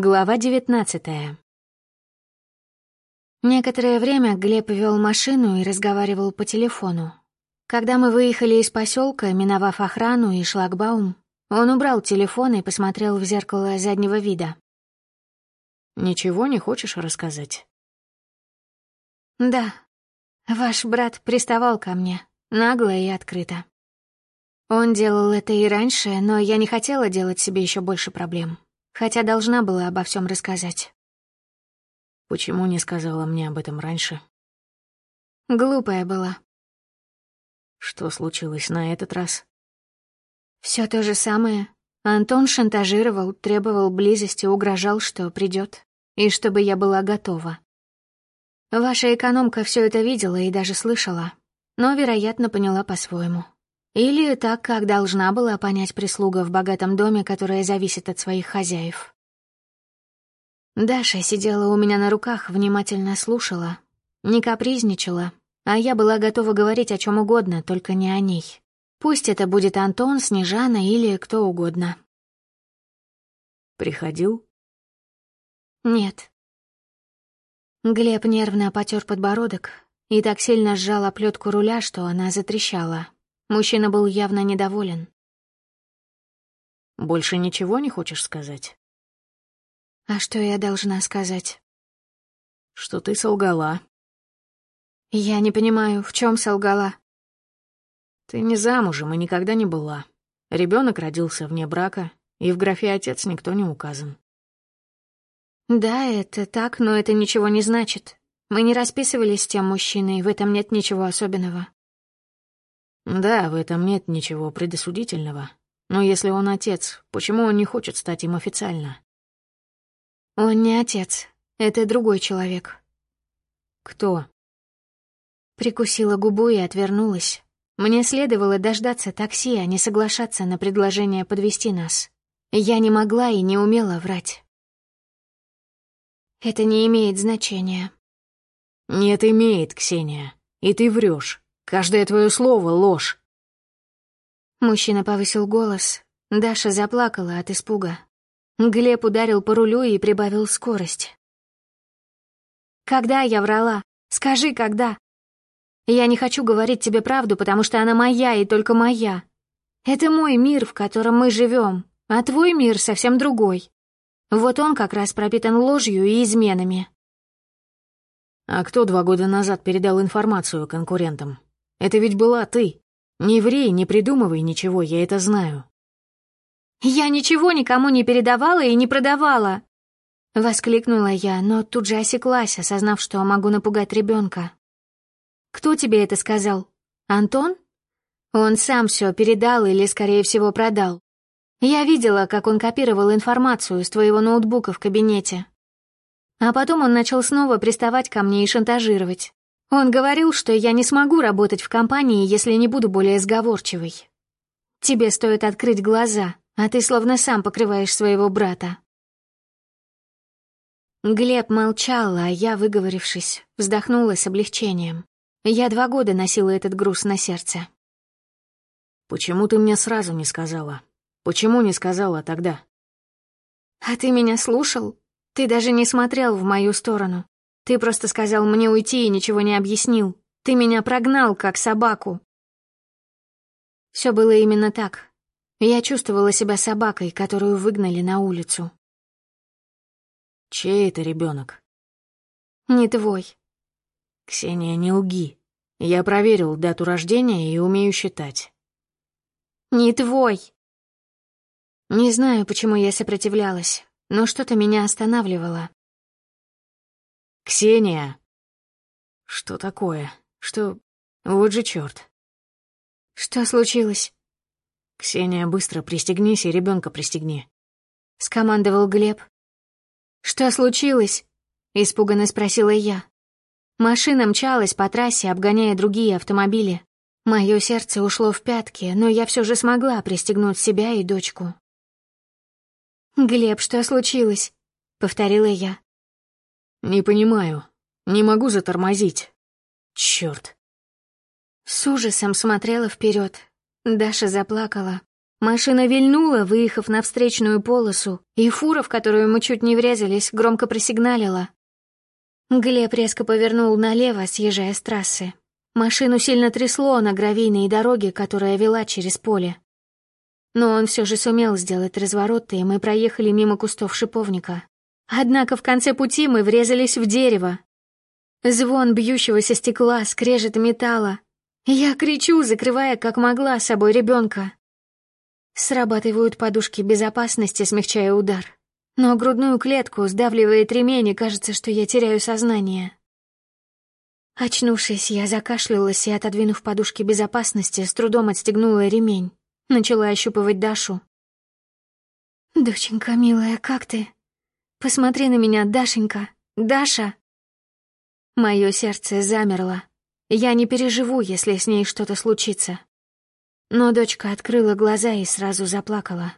Глава девятнадцатая. Некоторое время Глеб вел машину и разговаривал по телефону. Когда мы выехали из поселка, миновав охрану и шлагбаум, он убрал телефон и посмотрел в зеркало заднего вида. «Ничего не хочешь рассказать?» «Да. Ваш брат приставал ко мне, нагло и открыто. Он делал это и раньше, но я не хотела делать себе еще больше проблем хотя должна была обо всем рассказать. Почему не сказала мне об этом раньше? Глупая была. Что случилось на этот раз? Все то же самое. Антон шантажировал, требовал близости, угрожал, что придет, и чтобы я была готова. Ваша экономка все это видела и даже слышала, но, вероятно, поняла по-своему. Или так, как должна была понять прислуга в богатом доме, которая зависит от своих хозяев. Даша сидела у меня на руках, внимательно слушала, не капризничала, а я была готова говорить о чем угодно, только не о ней. Пусть это будет Антон, Снежана или кто угодно. Приходил? Нет. Глеб нервно потер подбородок и так сильно сжал оплетку руля, что она затрещала. Мужчина был явно недоволен. «Больше ничего не хочешь сказать?» «А что я должна сказать?» «Что ты солгала». «Я не понимаю, в чем солгала?» «Ты не замужем и никогда не была. Ребенок родился вне брака, и в графе «отец» никто не указан». «Да, это так, но это ничего не значит. Мы не расписывались с тем мужчиной, в этом нет ничего особенного. Да, в этом нет ничего предосудительного. Но если он отец, почему он не хочет стать им официально? Он не отец. Это другой человек. Кто? Прикусила губу и отвернулась. Мне следовало дождаться такси, а не соглашаться на предложение подвести нас. Я не могла и не умела врать. Это не имеет значения. Нет, имеет, Ксения. И ты врешь. Каждое твое слово — ложь. Мужчина повысил голос. Даша заплакала от испуга. Глеб ударил по рулю и прибавил скорость. «Когда я врала? Скажи, когда?» «Я не хочу говорить тебе правду, потому что она моя и только моя. Это мой мир, в котором мы живем, а твой мир совсем другой. Вот он как раз пропитан ложью и изменами». «А кто два года назад передал информацию конкурентам?» Это ведь была ты. Не ври, не придумывай ничего, я это знаю». «Я ничего никому не передавала и не продавала!» Воскликнула я, но тут же осеклась, осознав, что могу напугать ребенка. «Кто тебе это сказал? Антон? Он сам все передал или, скорее всего, продал. Я видела, как он копировал информацию с твоего ноутбука в кабинете. А потом он начал снова приставать ко мне и шантажировать. Он говорил, что я не смогу работать в компании, если не буду более сговорчивой. Тебе стоит открыть глаза, а ты словно сам покрываешь своего брата. Глеб молчал, а я, выговорившись, вздохнула с облегчением. Я два года носила этот груз на сердце. «Почему ты мне сразу не сказала? Почему не сказала тогда?» «А ты меня слушал? Ты даже не смотрел в мою сторону. Ты просто сказал мне уйти и ничего не объяснил. Ты меня прогнал, как собаку. Все было именно так. Я чувствовала себя собакой, которую выгнали на улицу. Чей это ребенок? Не твой. Ксения, не лги. Я проверил дату рождения и умею считать. Не твой. Не знаю, почему я сопротивлялась, но что-то меня останавливало. «Ксения!» «Что такое? Что... Вот же черт!» «Что случилось?» «Ксения, быстро пристегнись и ребенка пристегни», — скомандовал Глеб. «Что случилось?» — испуганно спросила я. Машина мчалась по трассе, обгоняя другие автомобили. Мое сердце ушло в пятки, но я все же смогла пристегнуть себя и дочку. «Глеб, что случилось?» — повторила я. «Не понимаю. Не могу затормозить. Черт. С ужасом смотрела вперед. Даша заплакала. Машина вильнула, выехав на встречную полосу, и фура, в которую мы чуть не врезались, громко просигналила. Глеб резко повернул налево, съезжая с трассы. Машину сильно трясло на гравийной дороге, которая вела через поле. Но он все же сумел сделать разворот, и мы проехали мимо кустов шиповника. Однако в конце пути мы врезались в дерево. Звон бьющегося стекла, скрежет металла. Я кричу, закрывая как могла собой ребенка. Срабатывают подушки безопасности, смягчая удар. Но грудную клетку сдавливает ремень, и кажется, что я теряю сознание. Очнувшись, я закашлялась и, отодвинув подушки безопасности, с трудом отстегнула ремень. Начала ощупывать Дашу. «Доченька, милая, как ты? Посмотри на меня, Дашенька, Даша!» Мое сердце замерло. Я не переживу, если с ней что-то случится. Но дочка открыла глаза и сразу заплакала.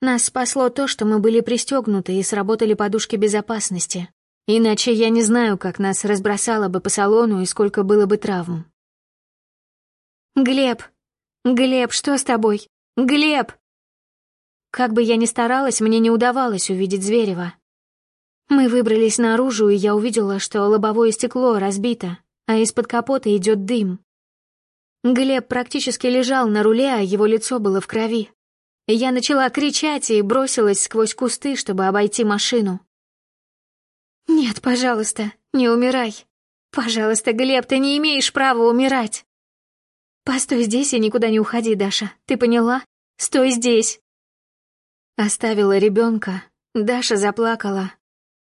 Нас спасло то, что мы были пристегнуты и сработали подушки безопасности. Иначе я не знаю, как нас разбросало бы по салону и сколько было бы травм. «Глеб! Глеб, что с тобой? Глеб!» Как бы я ни старалась, мне не удавалось увидеть Зверева. Мы выбрались наружу, и я увидела, что лобовое стекло разбито, а из-под капота идет дым. Глеб практически лежал на руле, а его лицо было в крови. Я начала кричать и бросилась сквозь кусты, чтобы обойти машину. «Нет, пожалуйста, не умирай. Пожалуйста, Глеб, ты не имеешь права умирать. Постой здесь и никуда не уходи, Даша, ты поняла? Стой здесь!» Оставила ребенка. Даша заплакала.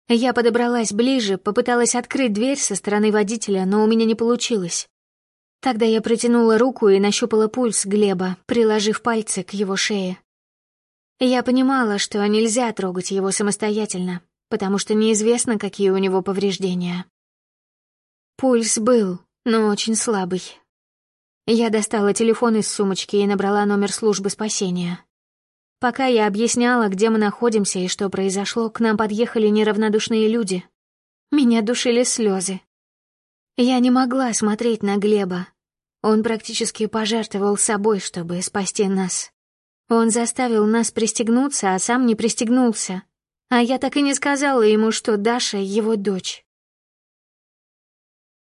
Я подобралась ближе, попыталась открыть дверь со стороны водителя, но у меня не получилось. Тогда я протянула руку и нащупала пульс Глеба, приложив пальцы к его шее. Я понимала, что нельзя трогать его самостоятельно, потому что неизвестно, какие у него повреждения. Пульс был, но очень слабый. Я достала телефон из сумочки и набрала номер службы спасения. Пока я объясняла, где мы находимся и что произошло, к нам подъехали неравнодушные люди. Меня душили слезы. Я не могла смотреть на Глеба. Он практически пожертвовал собой, чтобы спасти нас. Он заставил нас пристегнуться, а сам не пристегнулся. А я так и не сказала ему, что Даша — его дочь.